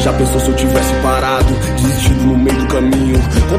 Já pensou se eu tivesse parado, desistido no meio do?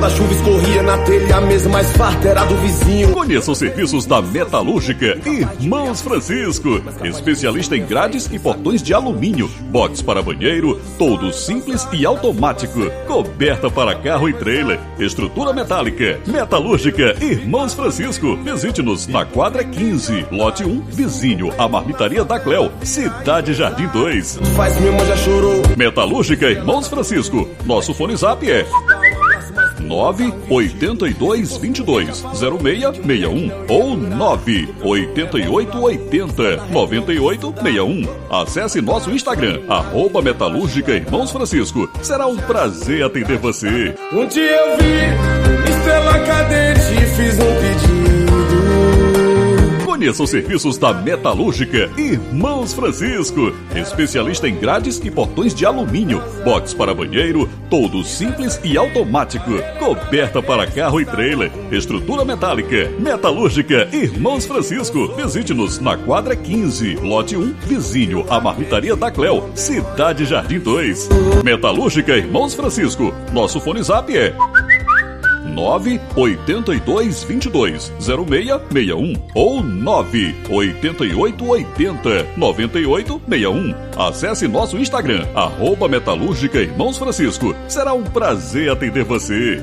Quando a chuva escorria na telha, a mesa mais farta era do vizinho. Conheça os serviços da Metalúrgica Irmãos Francisco. Especialista em grades e portões de alumínio, box para banheiro, todo simples e automático. Coberta para carro e trailer, estrutura metálica. Metalúrgica Irmãos Francisco. Visite-nos na quadra 15, lote 1, vizinho a Marmitaria da Cléo, Cidade Jardim 2. Faz minha mãe já chorou. Metalúrgica Irmãos Francisco. Nosso fone zap é 982 22 0661 ou 988 80 98 61. Acesse nosso Instagram, arroba Metalúrgica Irmãos Francisco. Será um prazer atender você. Um dia eu vi estrela cadente e fiz um pedido. Conheça os serviços da Metalúrgica Irmãos Francisco. Especialista em grades e portões de alumínio, box para banheiro, todo simples e automático. Coberta para carro e trailer, estrutura metálica. Metalúrgica Irmãos Francisco. Visite-nos na quadra 15, lote 1, vizinho a Marmitaria da Cléo, Cidade Jardim 2. Metalúrgica Irmãos Francisco. Nosso fone zap é 982 22 0661 ou 988 80 98 61. Acesse nosso Instagram, arroba Metalúrgica Irmãos Francisco. Será um prazer atender você.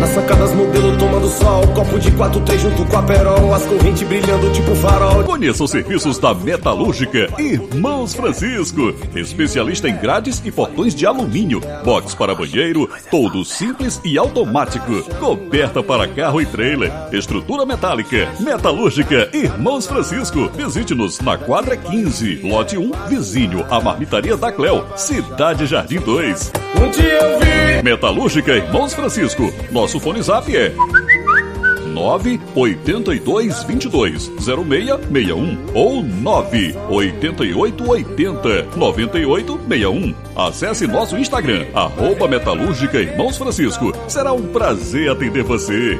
Nas sacadas modelo tomando sol, copo de 4, 3 junto com a perol, as correntes brilhando tipo farol. Conheça os serviços da Metalúrgica Irmãos Francisco. Especialista em grades e portões de alumínio, box para banheiro, todo simples e automático. Coberta para carro e trailer, estrutura metálica. Metalúrgica Irmãos Francisco. Visite-nos na quadra 15, lote 1, vizinho a Marmitaria da Cléo, Cidade Jardim 2. Um dia eu vi Metalúrgica Irmãos Francisco. Nosso fone zap é 982 22 0661 ou 988 80 98 61. Acesse nosso Instagram, arroba Metalúrgica Irmãos Francisco. Será um prazer atender você.